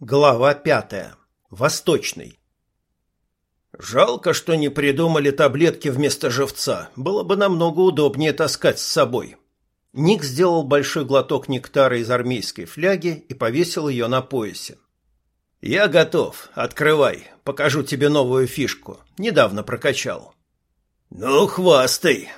Глава пятая. Восточный. Жалко, что не придумали таблетки вместо живца. Было бы намного удобнее таскать с собой. Ник сделал большой глоток нектара из армейской фляги и повесил ее на поясе. «Я готов. Открывай. Покажу тебе новую фишку. Недавно прокачал». «Ну, хвастай!»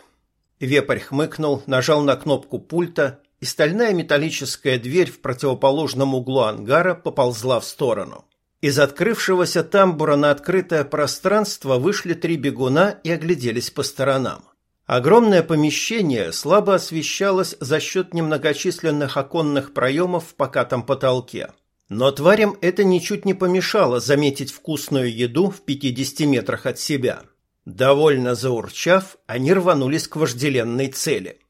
Вепрь хмыкнул, нажал на кнопку пульта, и стальная металлическая дверь в противоположном углу ангара поползла в сторону. Из открывшегося тамбура на открытое пространство вышли три бегуна и огляделись по сторонам. Огромное помещение слабо освещалось за счет немногочисленных оконных проемов в покатом потолке. Но тварям это ничуть не помешало заметить вкусную еду в 50 метрах от себя. Довольно заурчав, они рванулись к вожделенной цели –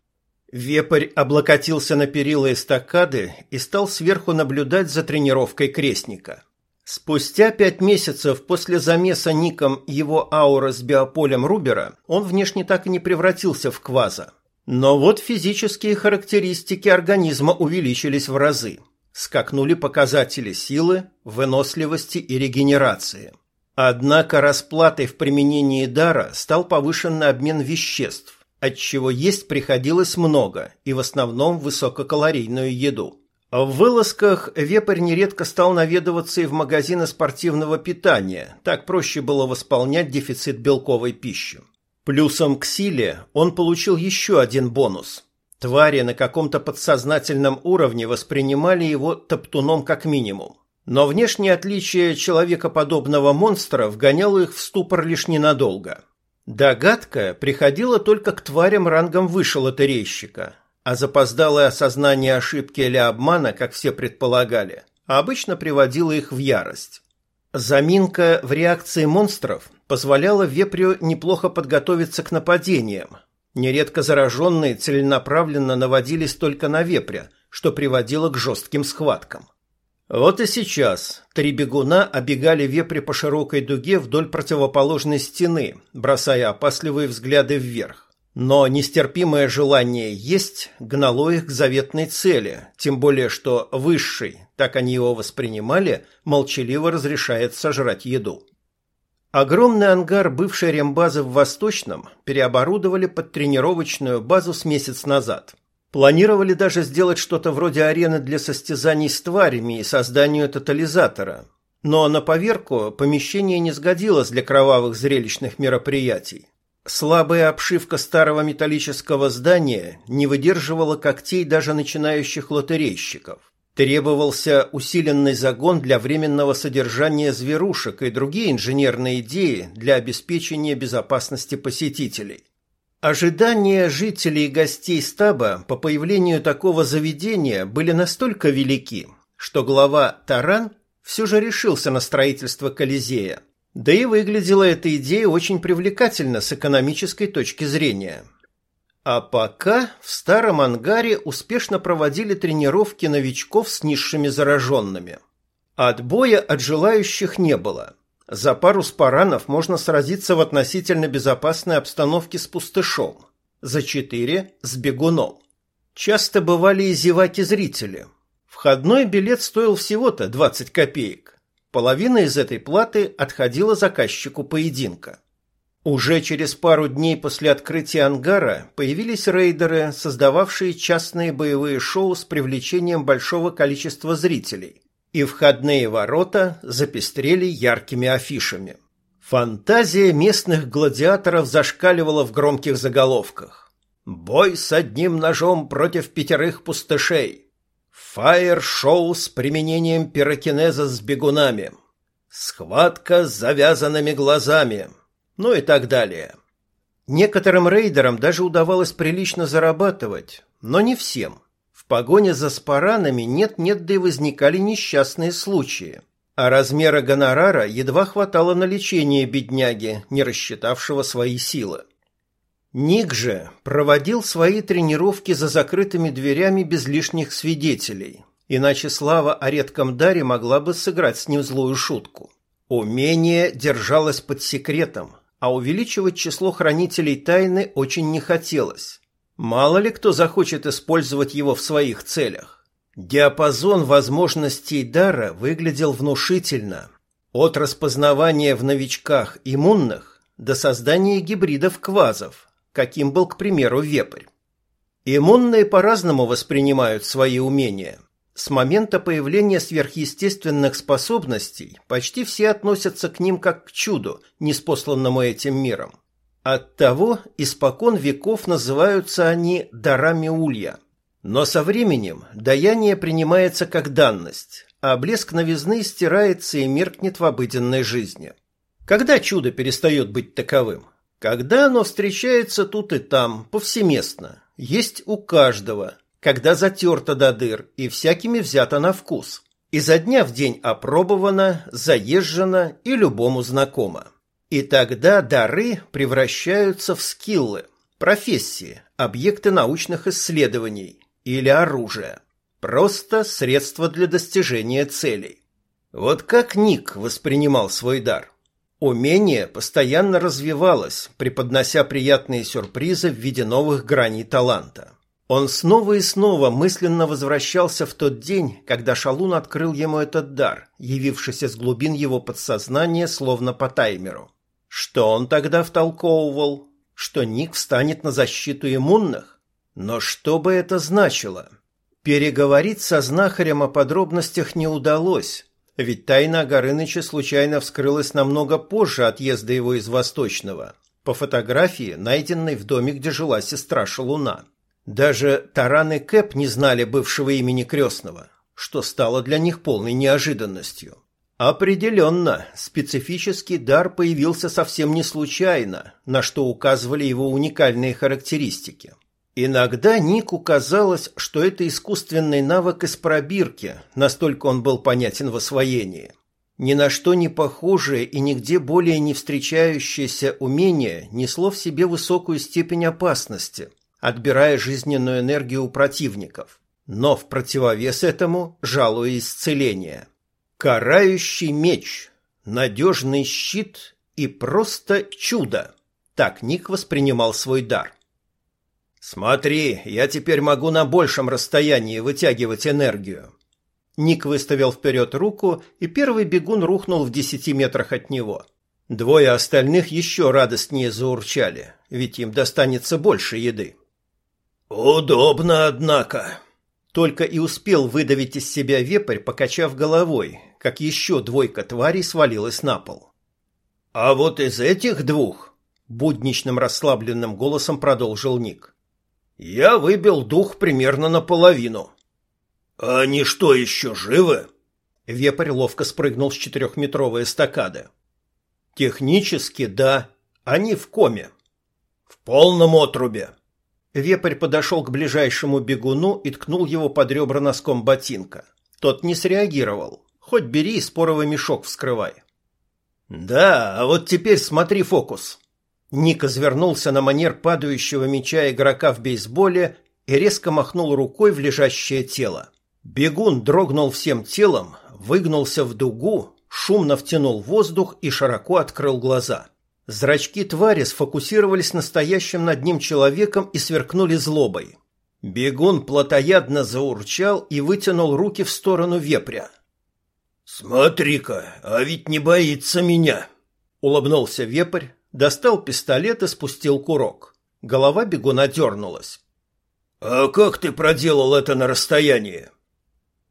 Вепрь облокотился на перила эстакады и стал сверху наблюдать за тренировкой крестника. Спустя пять месяцев после замеса ником его аура с биополем Рубера он внешне так и не превратился в кваза. Но вот физические характеристики организма увеличились в разы. Скакнули показатели силы, выносливости и регенерации. Однако расплатой в применении дара стал повышенный обмен веществ, отчего есть приходилось много и в основном высококалорийную еду. В вылазках вепрь нередко стал наведываться и в магазины спортивного питания, так проще было восполнять дефицит белковой пищи. Плюсом к силе он получил еще один бонус. Твари на каком-то подсознательном уровне воспринимали его топтуном как минимум. Но внешнее отличие человекоподобного монстра вгоняло их в ступор лишь ненадолго – Догадка приходила только к тварям рангом выше лотерейщика, а запоздалое осознание ошибки или обмана, как все предполагали, обычно приводило их в ярость. Заминка в реакции монстров позволяла вепрю неплохо подготовиться к нападениям. Нередко зараженные целенаправленно наводились только на вепря, что приводило к жестким схваткам. Вот и сейчас три бегуна обегали вепри по широкой дуге вдоль противоположной стены, бросая опасливые взгляды вверх. Но нестерпимое желание есть гнало их к заветной цели, тем более что высший, так они его воспринимали, молчаливо разрешает сожрать еду. Огромный ангар бывшей рембазы в Восточном переоборудовали под тренировочную базу с месяц назад. Планировали даже сделать что-то вроде арены для состязаний с тварями и созданию тотализатора. Но на поверку помещение не сгодилось для кровавых зрелищных мероприятий. Слабая обшивка старого металлического здания не выдерживала когтей даже начинающих лотерейщиков. Требовался усиленный загон для временного содержания зверушек и другие инженерные идеи для обеспечения безопасности посетителей. Ожидания жителей и гостей стаба по появлению такого заведения были настолько велики, что глава Таран все же решился на строительство Колизея. Да и выглядела эта идея очень привлекательно с экономической точки зрения. А пока в старом ангаре успешно проводили тренировки новичков с низшими зараженными. Отбоя от желающих не было – за пару спаранов можно сразиться в относительно безопасной обстановке с пустышом, за четыре – с бегуном. Часто бывали и зеваки-зрители. Входной билет стоил всего-то 20 копеек. Половина из этой платы отходила заказчику поединка. Уже через пару дней после открытия ангара появились рейдеры, создававшие частные боевые шоу с привлечением большого количества зрителей – и входные ворота запестрели яркими афишами. Фантазия местных гладиаторов зашкаливала в громких заголовках. «Бой с одним ножом против пятерых пустышей», «Фаер-шоу с применением пирокинеза с бегунами», «Схватка с завязанными глазами», ну и так далее. Некоторым рейдерам даже удавалось прилично зарабатывать, но не всем – погоне за спаранами нет-нет, да и возникали несчастные случаи. А размера гонорара едва хватало на лечение бедняги, не рассчитавшего свои силы. Ник же проводил свои тренировки за закрытыми дверями без лишних свидетелей, иначе слава о редком даре могла бы сыграть с ним злую шутку. Умение держалось под секретом, а увеличивать число хранителей тайны очень не хотелось. Мало ли кто захочет использовать его в своих целях. Диапазон возможностей дара выглядел внушительно. От распознавания в новичках иммунных до создания гибридов квазов, каким был, к примеру, вепрь. Иммунные по-разному воспринимают свои умения. С момента появления сверхъестественных способностей почти все относятся к ним как к чуду, неспосланному этим миром. Оттого испокон веков называются они дарами улья – но со временем даяние принимается как данность, а блеск новизны стирается и меркнет в обыденной жизни. Когда чудо перестает быть таковым? Когда оно встречается тут и там, повсеместно, есть у каждого, когда затерто до дыр и всякими взято на вкус, изо дня в день опробовано, заезжено и любому знакомо. И тогда дары превращаются в скиллы, профессии, объекты научных исследований, или оружие. Просто средство для достижения целей. Вот как Ник воспринимал свой дар. Умение постоянно развивалось, преподнося приятные сюрпризы в виде новых граней таланта. Он снова и снова мысленно возвращался в тот день, когда Шалун открыл ему этот дар, явившийся с глубин его подсознания словно по таймеру. Что он тогда втолковывал? Что Ник встанет на защиту иммунных? Но что бы это значило? Переговорить со знахарем о подробностях не удалось, ведь тайна Горыныча случайно вскрылась намного позже отъезда его из Восточного, по фотографии, найденной в доме, где жила сестра Шалуна. Даже Таран и Кэп не знали бывшего имени крестного, что стало для них полной неожиданностью. Определенно, специфический дар появился совсем не случайно, на что указывали его уникальные характеристики. Иногда Нику казалось, что это искусственный навык из пробирки, настолько он был понятен в освоении. Ни на что не похожее и нигде более не встречающееся умение несло в себе высокую степень опасности, отбирая жизненную энергию у противников. Но в противовес этому жалуя исцеление. Карающий меч, надежный щит и просто чудо. Так Ник воспринимал свой дар. «Смотри, я теперь могу на большем расстоянии вытягивать энергию». Ник выставил вперед руку, и первый бегун рухнул в десяти метрах от него. Двое остальных еще радостнее заурчали, ведь им достанется больше еды. «Удобно, однако», только и успел выдавить из себя вепрь, покачав головой, как еще двойка тварей свалилась на пол. «А вот из этих двух», — будничным расслабленным голосом продолжил Ник, я выбил дух примерно наполовину. «Они что, еще живы?» Вепрь ловко спрыгнул с четырехметровой эстакады. «Технически, да. Они в коме». «В полном отрубе». Вепрь подошел к ближайшему бегуну и ткнул его под ребра носком ботинка. Тот не среагировал. Хоть бери и споровый мешок вскрывай. «Да, а вот теперь смотри фокус». Ник извернулся на манер падающего мяча игрока в бейсболе и резко махнул рукой в лежащее тело. Бегун дрогнул всем телом, выгнулся в дугу, шумно втянул воздух и широко открыл глаза. Зрачки твари сфокусировались на стоящем над ним человеком и сверкнули злобой. Бегун плотоядно заурчал и вытянул руки в сторону вепря. «Смотри-ка, а ведь не боится меня!» — улыбнулся вепрь, Достал пистолет и спустил курок. Голова бегуна дернулась. «А как ты проделал это на расстоянии?»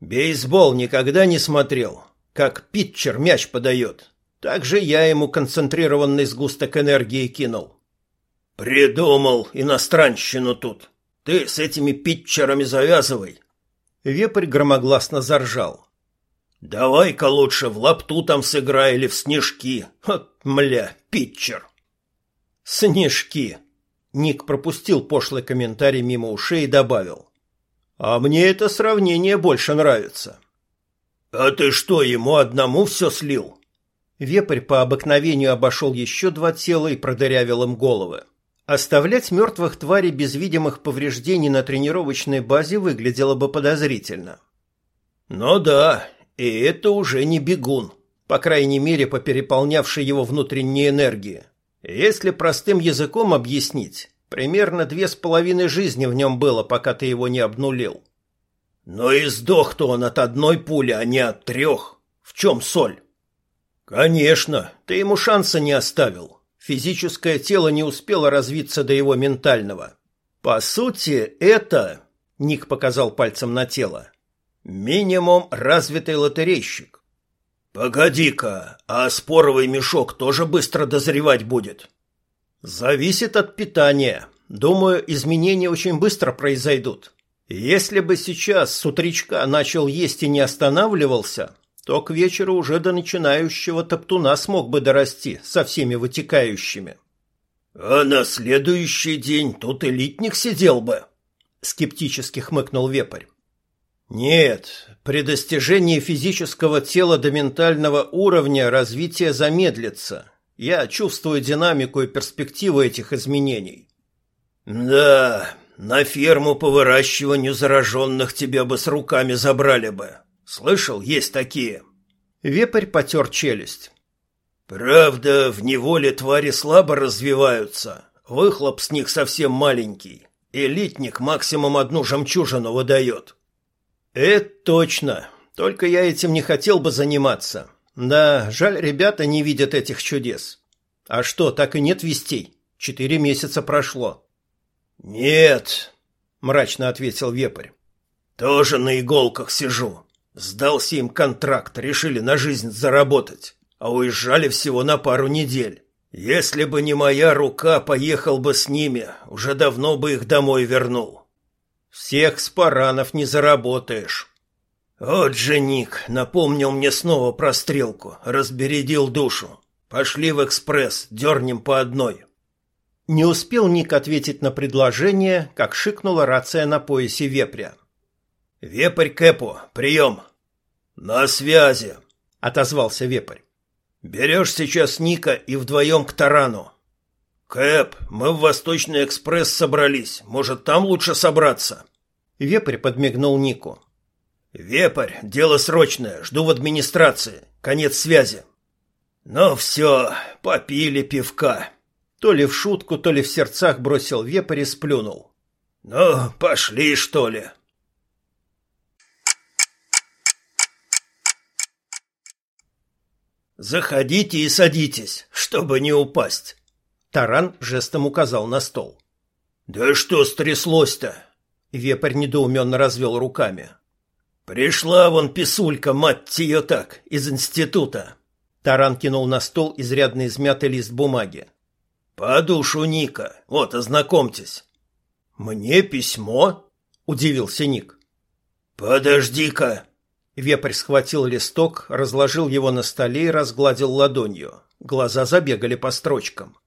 «Бейсбол никогда не смотрел. Как питчер мяч подает. Так же я ему концентрированный сгусток энергии кинул». «Придумал иностранщину тут. Ты с этими питчерами завязывай». Вепрь громогласно заржал. «Давай-ка лучше в лапту там сыграй или в снежки. Вот, мля, питчер». «Снежки!» Ник пропустил пошлый комментарий мимо ушей и добавил. «А мне это сравнение больше нравится». «А ты что, ему одному все слил?» Вепрь по обыкновению обошел еще два тела и продырявил им головы. Оставлять мертвых тварей без видимых повреждений на тренировочной базе выглядело бы подозрительно. «Ну да, и это уже не бегун, по крайней мере, по переполнявшей его внутренней энергии. Если простым языком объяснить, примерно две с половиной жизни в нем было, пока ты его не обнулил. Но и сдох-то он от одной пули, а не от трех. В чем соль? Конечно, ты ему шанса не оставил. Физическое тело не успело развиться до его ментального. По сути, это, Ник показал пальцем на тело, минимум развитый лотерейщик. Погоди-ка, а споровый мешок тоже быстро дозревать будет? Зависит от питания. Думаю, изменения очень быстро произойдут. Если бы сейчас с утречка начал есть и не останавливался, то к вечеру уже до начинающего топтуна смог бы дорасти со всеми вытекающими. А на следующий день тут элитник сидел бы, скептически хмыкнул Вепрь. Нет, при достижении физического тела до ментального уровня развитие замедлится. Я чувствую динамику и перспективу этих изменений. Да, на ферму по выращиванию зараженных тебя бы с руками забрали бы. Слышал, есть такие. Вепрь потер челюсть. Правда, в неволе твари слабо развиваются. Выхлоп с них совсем маленький. Элитник максимум одну жемчужину выдает. Это точно. Только я этим не хотел бы заниматься. Да, жаль, ребята не видят этих чудес. А что, так и нет вестей? Четыре месяца прошло. Нет, мрачно ответил Вепрь. Тоже на иголках сижу. Сдался им контракт, решили на жизнь заработать, а уезжали всего на пару недель. Если бы не моя рука, поехал бы с ними, уже давно бы их домой вернул. Всех спаранов не заработаешь. Вот же Ник напомнил мне снова про стрелку, разбередил душу. Пошли в экспресс, дернем по одной. Не успел Ник ответить на предложение, как шикнула рация на поясе вепря. «Вепрь Кэпу, прием!» «На связи», — отозвался Вепрь. «Берешь сейчас Ника и вдвоем к тарану». «Кэп, мы в Восточный экспресс собрались. Может, там лучше собраться?» Вепрь подмигнул Нику. «Вепрь, дело срочное. Жду в администрации. Конец связи». «Ну все, попили пивка». То ли в шутку, то ли в сердцах бросил Вепрь и сплюнул. «Ну, пошли, что ли». «Заходите и садитесь, чтобы не упасть!» Таран жестом указал на стол. «Да что стряслось-то?» Вепрь недоуменно развел руками. «Пришла вон писулька, мать ее так, из института!» Таран кинул на стол изрядно измятый лист бумаги. «По душу Ника, вот, ознакомьтесь». «Мне письмо?» – удивился Ник. «Подожди-ка!» Вепрь схватил листок, разложил его на столе и разгладил ладонью. Глаза забегали по строчкам.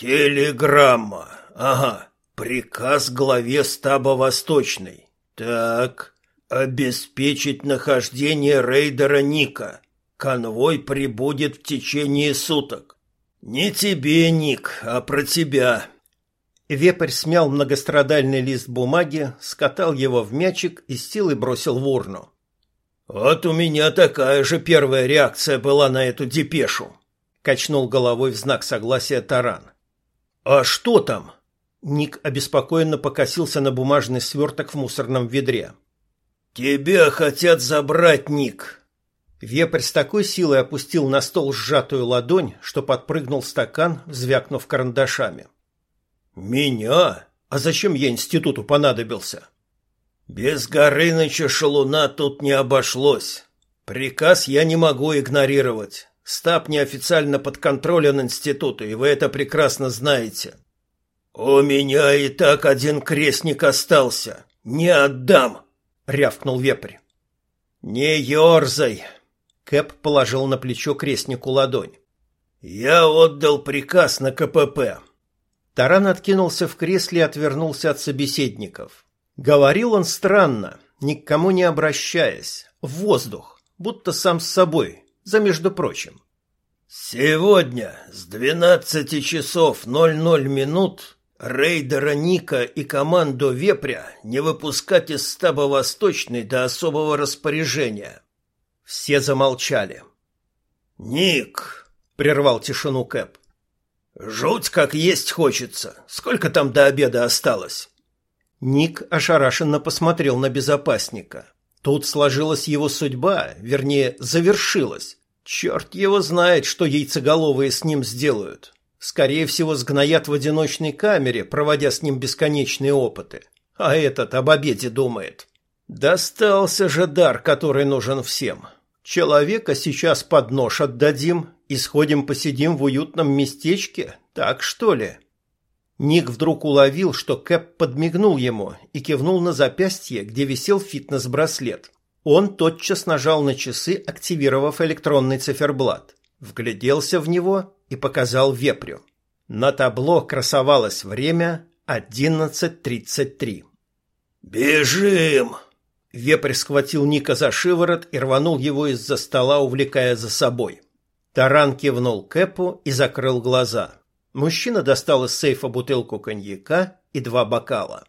«Телеграмма. Ага. Приказ главе стаба Восточный. Так. Обеспечить нахождение рейдера Ника. Конвой прибудет в течение суток. Не тебе, Ник, а про тебя». Вепрь смял многострадальный лист бумаги, скатал его в мячик и с силой бросил в урну. «Вот у меня такая же первая реакция была на эту депешу», — качнул головой в знак согласия Таран. «А что там?» Ник обеспокоенно покосился на бумажный сверток в мусорном ведре. «Тебя хотят забрать, Ник!» Вепрь с такой силой опустил на стол сжатую ладонь, что подпрыгнул стакан, звякнув карандашами. «Меня? А зачем я институту понадобился?» Без Горыныча Шалуна тут не обошлось. Приказ я не могу игнорировать. Стаб неофициально подконтролен институту, и вы это прекрасно знаете. У меня и так один крестник остался. Не отдам, рявкнул вепрь. Не ерзай. Кэп положил на плечо крестнику ладонь. Я отдал приказ на КПП. Таран откинулся в кресле и отвернулся от собеседников. Говорил он странно, ни к кому не обращаясь, в воздух, будто сам с собой, за между прочим. «Сегодня с двенадцати часов ноль ноль минут рейдера Ника и команду Вепря не выпускать из стаба Восточный до особого распоряжения». Все замолчали. «Ник!» — прервал тишину Кэп. «Жуть как есть хочется. Сколько там до обеда осталось?» Ник ошарашенно посмотрел на безопасника. Тут сложилась его судьба, вернее, завершилась. Черт его знает, что яйцеголовые с ним сделают. Скорее всего, сгноят в одиночной камере, проводя с ним бесконечные опыты. А этот об обеде думает. Достался же дар, который нужен всем. Человека сейчас под нож отдадим и сходим посидим в уютном местечке, так что ли? Ник вдруг уловил, что Кэп подмигнул ему и кивнул на запястье, где висел фитнес-браслет. Он тотчас нажал на часы, активировав электронный циферблат. Вгляделся в него и показал вепрю. На табло красовалось время 11.33. «Бежим!» Вепрь схватил Ника за шиворот и рванул его из-за стола, увлекая за собой. Таран кивнул Кэпу и закрыл глаза. Мужчина достал из сейфа бутылку коньяка и два бокала.